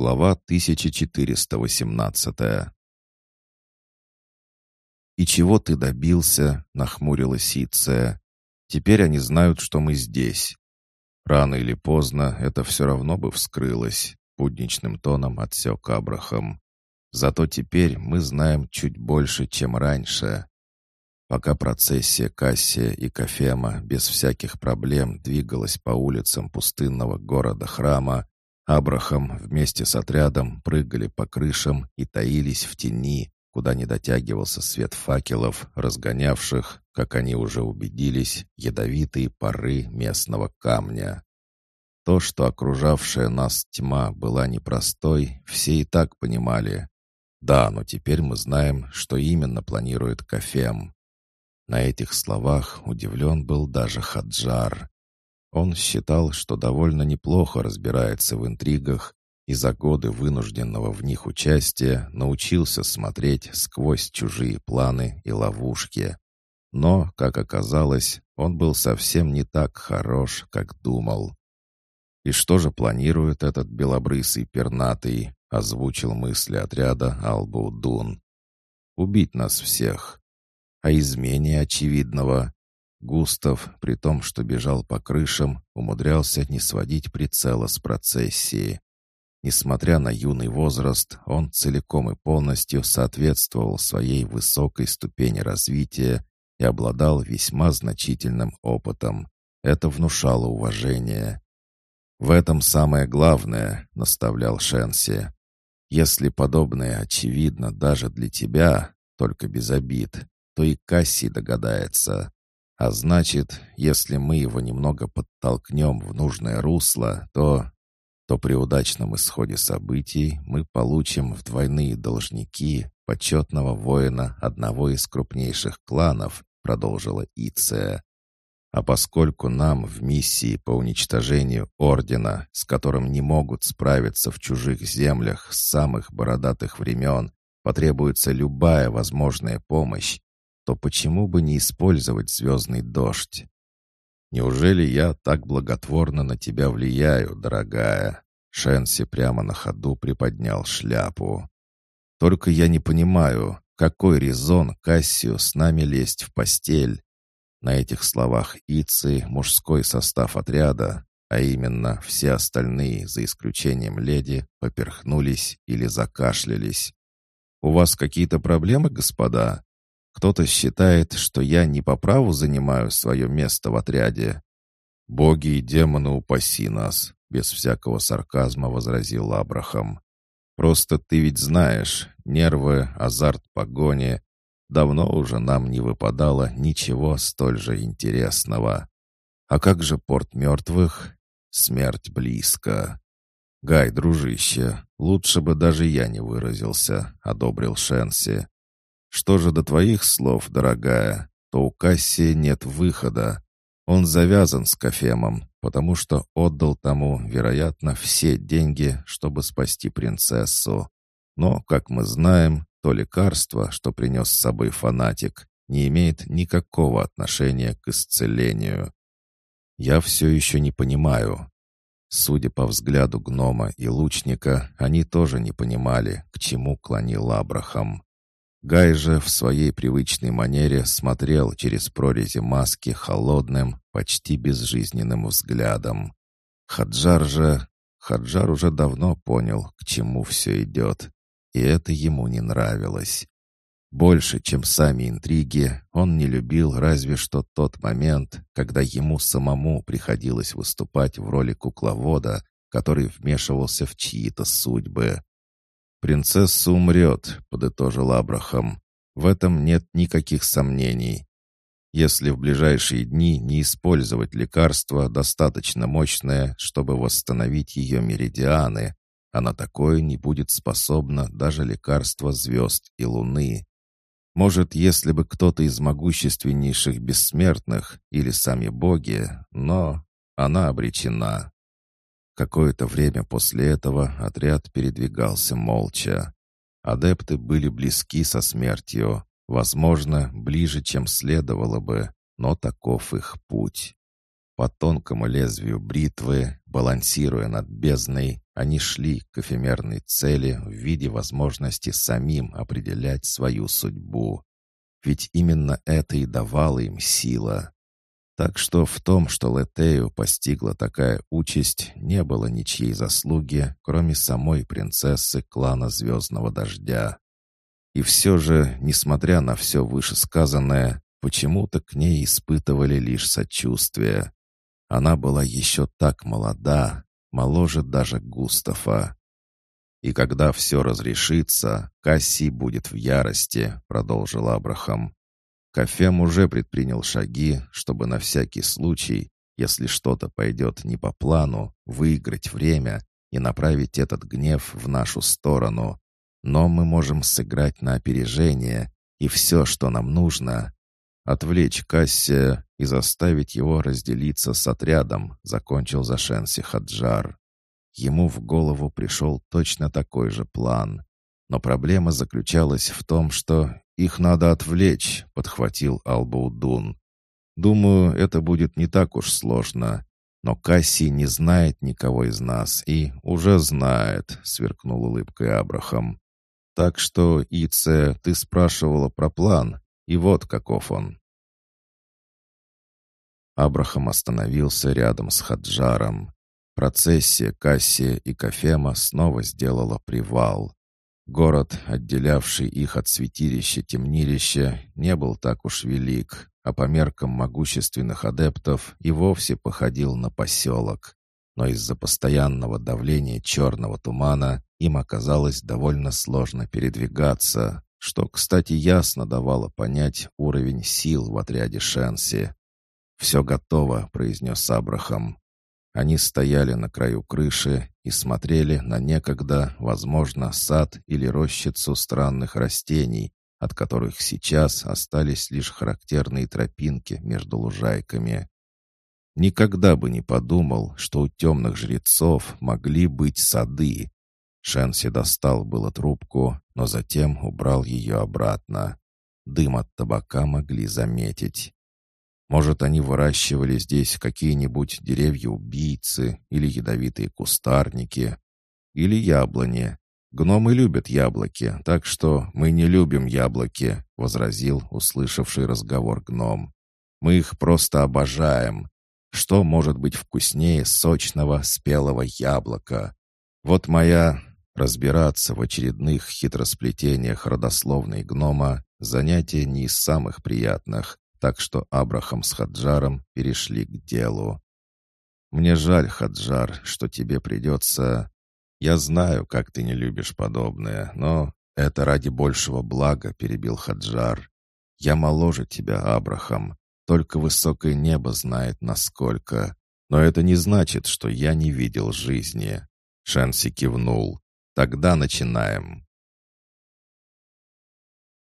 Глава 1418 «И чего ты добился?» — нахмурилась Иция. «Теперь они знают, что мы здесь. Рано или поздно это все равно бы вскрылось», — будничным тоном отсек Абрахам. «Зато теперь мы знаем чуть больше, чем раньше». Пока процессия Кассия и Кафема без всяких проблем двигалась по улицам пустынного города-храма, Абрахам вместе с отрядом прыгали по крышам и таились в тени, куда не дотягивался свет факелов, разгонявших, как они уже убедились, ядовитые пары местного камня. То, что окружавшая нас тьма была непростой, все и так понимали. Да, но теперь мы знаем, что именно планирует Кафем. На этих словах удивлен был даже Хаджар. Он считал, что довольно неплохо разбирается в интригах и за годы вынужденного в них участия научился смотреть сквозь чужие планы и ловушки. Но, как оказалось, он был совсем не так хорош, как думал. «И что же планирует этот белобрысый пернатый?» — озвучил мысли отряда Албудун. «Убить нас всех. А измене очевидного Густав, при том, что бежал по крышам, умудрялся не сводить прицела с процессии. Несмотря на юный возраст, он целиком и полностью соответствовал своей высокой ступени развития и обладал весьма значительным опытом. Это внушало уважение. «В этом самое главное», — наставлял Шенси. «Если подобное очевидно даже для тебя, только без обид, то и Касси догадается. А значит, если мы его немного подтолкнем в нужное русло, то... то при удачном исходе событий мы получим в двойные должники почетного воина одного из крупнейших кланов, продолжила Иция. А поскольку нам в миссии по уничтожению Ордена, с которым не могут справиться в чужих землях с самых бородатых времен, потребуется любая возможная помощь, то почему бы не использовать звездный дождь? Неужели я так благотворно на тебя влияю, дорогая?» Шенси прямо на ходу приподнял шляпу. «Только я не понимаю, какой резон Кассию с нами лезть в постель?» На этих словах Ицы мужской состав отряда, а именно все остальные, за исключением леди, поперхнулись или закашлялись. «У вас какие-то проблемы, господа?» Кто-то считает, что я не по праву занимаю свое место в отряде. Боги и демоны упаси нас, без всякого сарказма возразил Абрахам. Просто ты ведь знаешь, нервы, азарт погони. Давно уже нам не выпадало ничего столь же интересного. А как же порт мертвых? Смерть близко. Гай, дружище, лучше бы даже я не выразился, одобрил Шенси. Что же до твоих слов, дорогая, то у Кассия нет выхода. Он завязан с Кафемом, потому что отдал тому, вероятно, все деньги, чтобы спасти принцессу. Но, как мы знаем, то лекарство, что принес с собой фанатик, не имеет никакого отношения к исцелению. Я все еще не понимаю. Судя по взгляду гнома и лучника, они тоже не понимали, к чему клонил Абрахам. Гай же в своей привычной манере смотрел через прорези маски холодным, почти безжизненным взглядом. Хаджар же... Хаджар уже давно понял, к чему все идет, и это ему не нравилось. Больше, чем сами интриги, он не любил разве что тот момент, когда ему самому приходилось выступать в роли кукловода, который вмешивался в чьи-то судьбы. «Принцесса умрет», — подытожил Абрахам. «В этом нет никаких сомнений. Если в ближайшие дни не использовать лекарство достаточно мощное, чтобы восстановить ее меридианы, а на такое не будет способно даже лекарство звезд и луны. Может, если бы кто-то из могущественнейших бессмертных или сами боги, но она обречена. Какое-то время после этого отряд передвигался молча. Адепты были близки со смертью, возможно, ближе, чем следовало бы, но таков их путь. По тонкому лезвию бритвы, балансируя над бездной, они шли к эфемерной цели в виде возможности самим определять свою судьбу. Ведь именно это и давало им сила. Так что в том, что Летею постигла такая участь, не было ничьей заслуги, кроме самой принцессы клана Звездного Дождя. И все же, несмотря на все вышесказанное, почему-то к ней испытывали лишь сочувствие. Она была еще так молода, моложе даже Густава. «И когда все разрешится, Касси будет в ярости», — продолжил Абрахам. Кафем уже предпринял шаги, чтобы на всякий случай, если что-то пойдет не по плану, выиграть время и направить этот гнев в нашу сторону. Но мы можем сыграть на опережение, и все, что нам нужно — отвлечь Кассия и заставить его разделиться с отрядом, закончил Зашенси Хаджар. Ему в голову пришел точно такой же план. Но проблема заключалась в том, что «Их надо отвлечь», — подхватил Албаудун. «Думаю, это будет не так уж сложно. Но Касси не знает никого из нас и уже знает», — сверкнул улыбкой Абрахам. «Так что, Ице, ты спрашивала про план, и вот каков он». Абрахам остановился рядом с Хаджаром. Процессия Кассия и Кафема снова сделала привал. Город, отделявший их от святилища-темнилища, не был так уж велик, а по меркам могущественных адептов и вовсе походил на поселок. Но из-за постоянного давления черного тумана им оказалось довольно сложно передвигаться, что, кстати, ясно давало понять уровень сил в отряде Шенси. «Все готово», — произнес Абрахам. Они стояли на краю крыши и смотрели на некогда, возможно, сад или рощицу странных растений, от которых сейчас остались лишь характерные тропинки между лужайками. Никогда бы не подумал, что у темных жрецов могли быть сады. Шенси достал было трубку, но затем убрал ее обратно. Дым от табака могли заметить. Может, они выращивали здесь какие-нибудь деревья-убийцы или ядовитые кустарники, или яблони. Гномы любят яблоки, так что мы не любим яблоки», — возразил услышавший разговор гном. «Мы их просто обожаем. Что может быть вкуснее сочного спелого яблока? Вот моя... Разбираться в очередных хитросплетениях родословной гнома — занятие не из самых приятных, так что Абрахам с Хаджаром перешли к делу. «Мне жаль, Хаджар, что тебе придется... Я знаю, как ты не любишь подобное, но это ради большего блага», — перебил Хаджар. «Я моложе тебя, Абрахам, только высокое небо знает, насколько. Но это не значит, что я не видел жизни». Шенси кивнул. «Тогда начинаем».